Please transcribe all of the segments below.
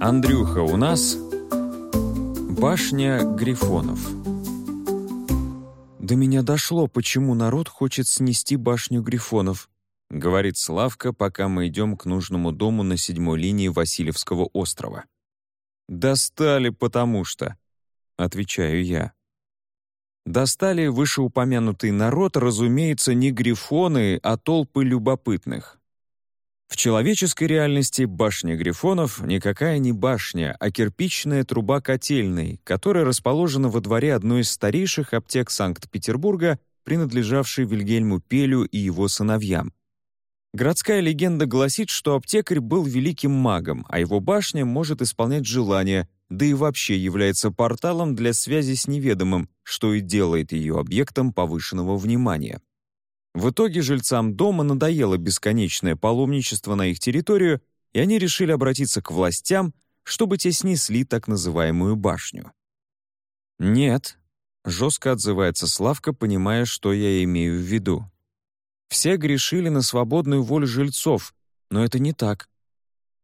Андрюха, у нас башня грифонов. До меня дошло, почему народ хочет снести башню грифонов, говорит Славка, пока мы идем к нужному дому на седьмой линии Васильевского острова. «Достали, потому что», — отвечаю я. Достали вышеупомянутый народ, разумеется, не грифоны, а толпы любопытных. В человеческой реальности башня Грифонов никакая не башня, а кирпичная труба котельной, которая расположена во дворе одной из старейших аптек Санкт-Петербурга, принадлежавшей Вильгельму Пелю и его сыновьям. Городская легенда гласит, что аптекарь был великим магом, а его башня может исполнять желания, да и вообще является порталом для связи с неведомым, что и делает ее объектом повышенного внимания. В итоге жильцам дома надоело бесконечное паломничество на их территорию, и они решили обратиться к властям, чтобы те снесли так называемую башню. «Нет», — жестко отзывается Славка, понимая, что я имею в виду. «Все грешили на свободную волю жильцов, но это не так.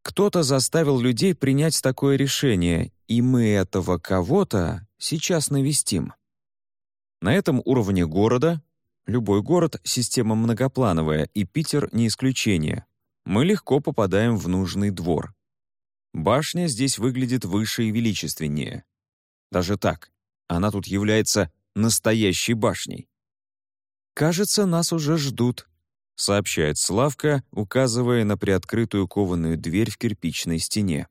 Кто-то заставил людей принять такое решение, и мы этого кого-то сейчас навестим». На этом уровне города Любой город — система многоплановая, и Питер — не исключение. Мы легко попадаем в нужный двор. Башня здесь выглядит выше и величественнее. Даже так, она тут является настоящей башней. «Кажется, нас уже ждут», — сообщает Славка, указывая на приоткрытую кованую дверь в кирпичной стене.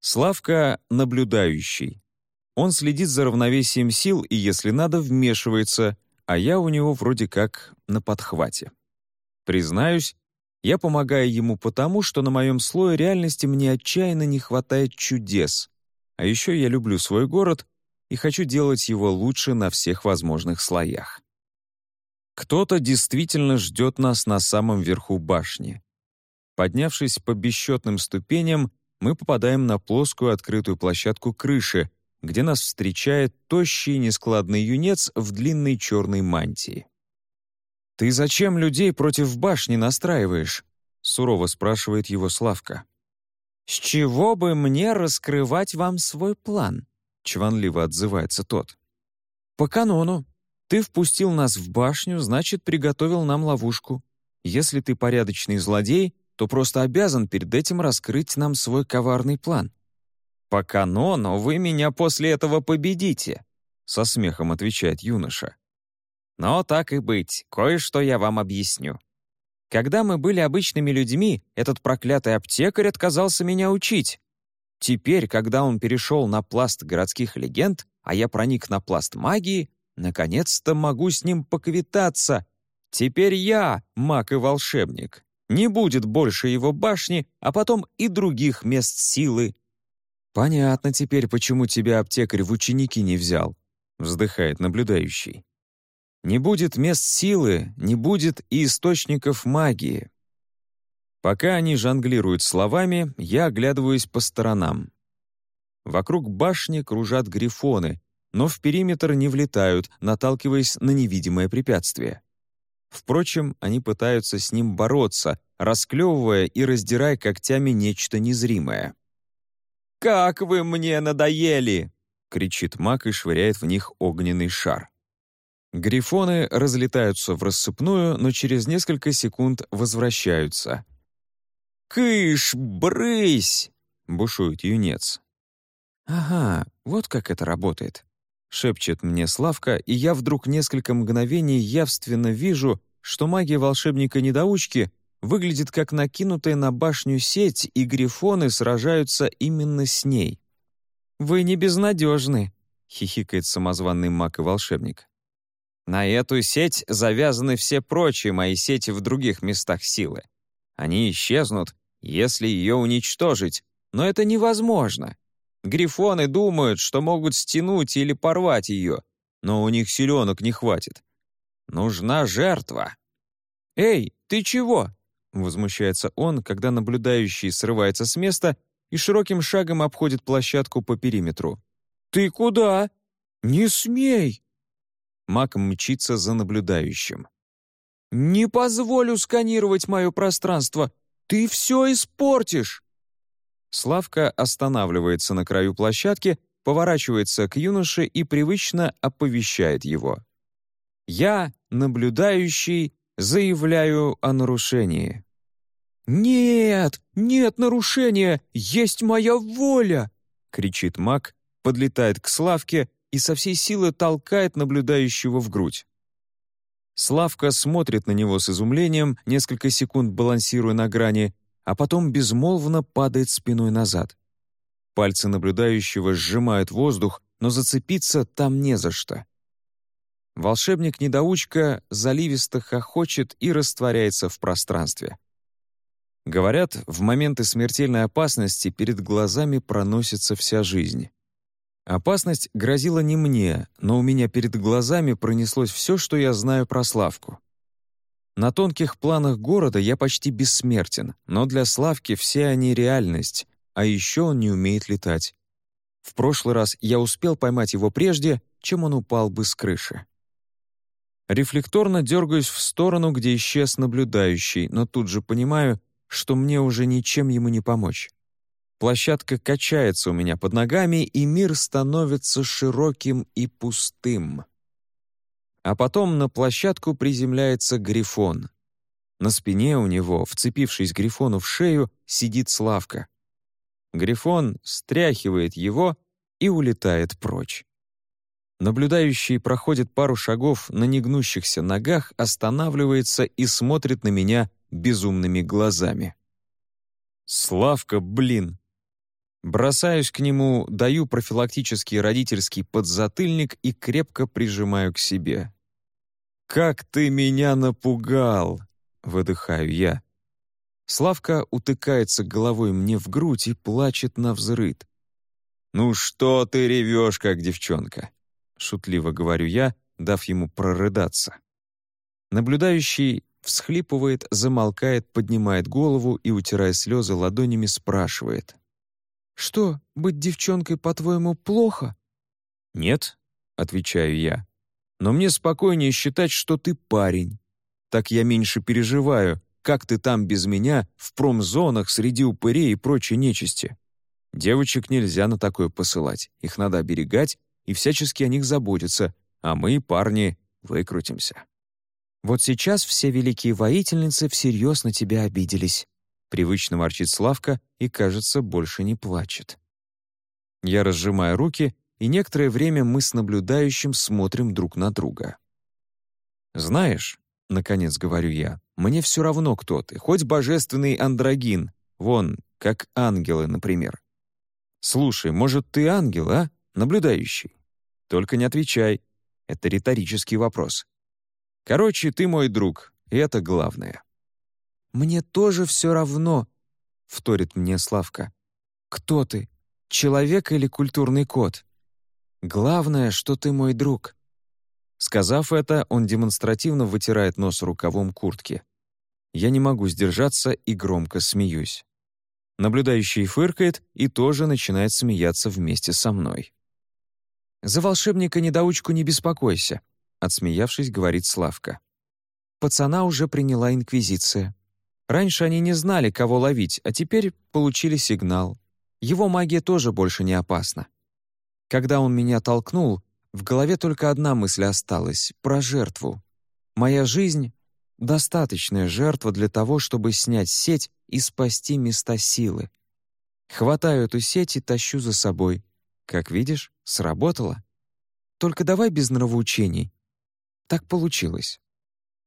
Славка — наблюдающий. Он следит за равновесием сил и, если надо, вмешивается — а я у него вроде как на подхвате. Признаюсь, я помогаю ему потому, что на моем слое реальности мне отчаянно не хватает чудес, а еще я люблю свой город и хочу делать его лучше на всех возможных слоях. Кто-то действительно ждет нас на самом верху башни. Поднявшись по бесчетным ступеням, мы попадаем на плоскую открытую площадку крыши, где нас встречает тощий нескладный юнец в длинной черной мантии. «Ты зачем людей против башни настраиваешь?» — сурово спрашивает его Славка. «С чего бы мне раскрывать вам свой план?» — чванливо отзывается тот. «По канону. Ты впустил нас в башню, значит, приготовил нам ловушку. Если ты порядочный злодей, то просто обязан перед этим раскрыть нам свой коварный план. «По канону вы меня после этого победите», — со смехом отвечает юноша. «Но так и быть, кое-что я вам объясню. Когда мы были обычными людьми, этот проклятый аптекарь отказался меня учить. Теперь, когда он перешел на пласт городских легенд, а я проник на пласт магии, наконец-то могу с ним поквитаться. Теперь я маг и волшебник. Не будет больше его башни, а потом и других мест силы, «Понятно теперь, почему тебя аптекарь в ученики не взял», — вздыхает наблюдающий. «Не будет мест силы, не будет и источников магии». Пока они жонглируют словами, я оглядываюсь по сторонам. Вокруг башни кружат грифоны, но в периметр не влетают, наталкиваясь на невидимое препятствие. Впрочем, они пытаются с ним бороться, расклевывая и раздирая когтями нечто незримое. «Как вы мне надоели!» — кричит маг и швыряет в них огненный шар. Грифоны разлетаются в рассыпную, но через несколько секунд возвращаются. «Кыш, брысь!» — бушует юнец. «Ага, вот как это работает», — шепчет мне Славка, и я вдруг несколько мгновений явственно вижу, что магия волшебника-недоучки выглядит как накинутая на башню сеть, и грифоны сражаются именно с ней. «Вы не безнадежны», — хихикает самозванный маг и волшебник. «На эту сеть завязаны все прочие мои сети в других местах силы. Они исчезнут, если ее уничтожить, но это невозможно. Грифоны думают, что могут стянуть или порвать ее, но у них силенок не хватит. Нужна жертва». «Эй, ты чего?» Возмущается он, когда наблюдающий срывается с места и широким шагом обходит площадку по периметру. «Ты куда? Не смей!» Мак мчится за наблюдающим. «Не позволю сканировать мое пространство! Ты все испортишь!» Славка останавливается на краю площадки, поворачивается к юноше и привычно оповещает его. «Я, наблюдающий, заявляю о нарушении». «Нет, нет нарушения! Есть моя воля!» — кричит маг, подлетает к Славке и со всей силы толкает наблюдающего в грудь. Славка смотрит на него с изумлением, несколько секунд балансируя на грани, а потом безмолвно падает спиной назад. Пальцы наблюдающего сжимают воздух, но зацепиться там не за что. Волшебник-недоучка заливисто хохочет и растворяется в пространстве. Говорят, в моменты смертельной опасности перед глазами проносится вся жизнь. Опасность грозила не мне, но у меня перед глазами пронеслось все, что я знаю про Славку. На тонких планах города я почти бессмертен, но для Славки все они реальность, а еще он не умеет летать. В прошлый раз я успел поймать его прежде, чем он упал бы с крыши. Рефлекторно дергаюсь в сторону, где исчез наблюдающий, но тут же понимаю, что мне уже ничем ему не помочь. Площадка качается у меня под ногами, и мир становится широким и пустым. А потом на площадку приземляется Грифон. На спине у него, вцепившись Грифону в шею, сидит Славка. Грифон стряхивает его и улетает прочь. Наблюдающий проходит пару шагов на негнущихся ногах, останавливается и смотрит на меня безумными глазами. «Славка, блин!» Бросаюсь к нему, даю профилактический родительский подзатыльник и крепко прижимаю к себе. «Как ты меня напугал!» — выдыхаю я. Славка утыкается головой мне в грудь и плачет на взрыд. «Ну что ты ревешь, как девчонка?» — шутливо говорю я, дав ему прорыдаться. Наблюдающий всхлипывает, замолкает, поднимает голову и, утирая слезы ладонями, спрашивает. «Что, быть девчонкой, по-твоему, плохо?» «Нет», — отвечаю я. «Но мне спокойнее считать, что ты парень. Так я меньше переживаю, как ты там без меня в промзонах среди упырей и прочей нечисти. Девочек нельзя на такое посылать, их надо оберегать и всячески о них заботиться, а мы, парни, выкрутимся». Вот сейчас все великие воительницы всерьез на тебя обиделись. Привычно ворчит Славка и, кажется, больше не плачет. Я разжимаю руки, и некоторое время мы с наблюдающим смотрим друг на друга. «Знаешь», — наконец говорю я, — «мне все равно, кто ты, хоть божественный андрогин, вон, как ангелы, например. Слушай, может, ты ангел, а, наблюдающий? Только не отвечай, это риторический вопрос. Короче, ты мой друг, и это главное». «Мне тоже все равно», — вторит мне Славка. «Кто ты? Человек или культурный кот? Главное, что ты мой друг». Сказав это, он демонстративно вытирает нос рукавом куртки. Я не могу сдержаться и громко смеюсь. Наблюдающий фыркает и тоже начинает смеяться вместе со мной. «За волшебника-недоучку не беспокойся», — отсмеявшись, говорит Славка. «Пацана уже приняла Инквизиция. Раньше они не знали, кого ловить, а теперь получили сигнал. Его магия тоже больше не опасна. Когда он меня толкнул, в голове только одна мысль осталась — про жертву. Моя жизнь — достаточная жертва для того, чтобы снять сеть и спасти места силы. Хватаю эту сеть и тащу за собой. Как видишь, сработало. Только давай без нравоучений. Так получилось».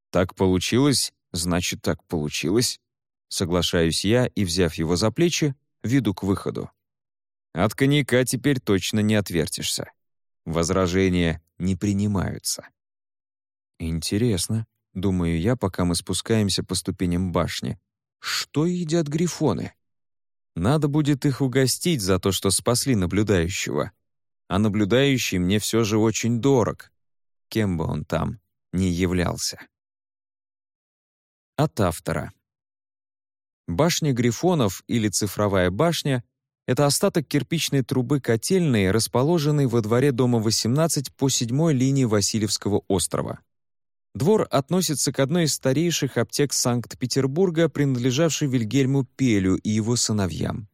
«Так получилось, значит, так получилось», — соглашаюсь я и, взяв его за плечи, веду к выходу. От коньяка теперь точно не отвертишься. Возражения не принимаются. «Интересно», — думаю я, пока мы спускаемся по ступеням башни. «Что едят грифоны?» Надо будет их угостить за то, что спасли наблюдающего. А наблюдающий мне все же очень дорог кем бы он там ни являлся. От автора. Башня Грифонов или цифровая башня — это остаток кирпичной трубы котельной, расположенной во дворе дома 18 по седьмой линии Васильевского острова. Двор относится к одной из старейших аптек Санкт-Петербурга, принадлежавшей Вильгельму Пелю и его сыновьям.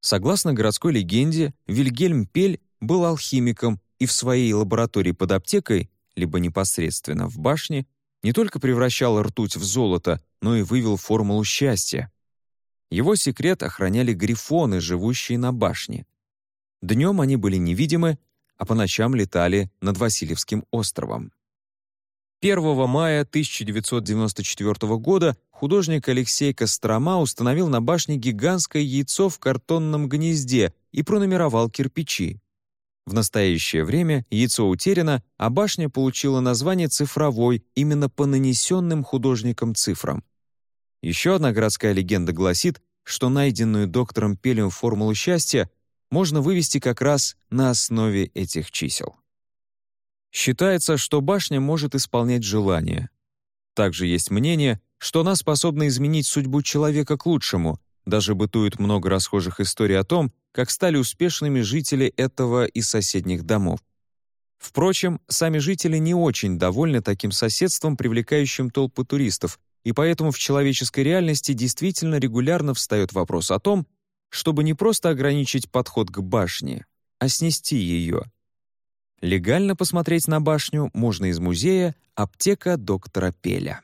Согласно городской легенде, Вильгельм Пель был алхимиком и в своей лаборатории под аптекой, либо непосредственно в башне, не только превращал ртуть в золото, но и вывел формулу счастья. Его секрет охраняли грифоны, живущие на башне. Днем они были невидимы, а по ночам летали над Васильевским островом. 1 мая 1994 года художник Алексей Кострома установил на башне гигантское яйцо в картонном гнезде и пронумеровал кирпичи. В настоящее время яйцо утеряно, а башня получила название «цифровой» именно по нанесенным художником цифрам. Еще одна городская легенда гласит, что найденную доктором Пелем формулу счастья можно вывести как раз на основе этих чисел. Считается, что башня может исполнять желания. Также есть мнение, что она способна изменить судьбу человека к лучшему. Даже бытует много расхожих историй о том, как стали успешными жители этого и соседних домов. Впрочем, сами жители не очень довольны таким соседством, привлекающим толпы туристов, и поэтому в человеческой реальности действительно регулярно встает вопрос о том, чтобы не просто ограничить подход к башне, а снести ее. Легально посмотреть на башню можно из музея «Аптека доктора Пеля».